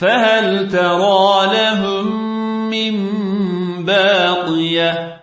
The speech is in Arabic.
فهل ترى لهم من باقية؟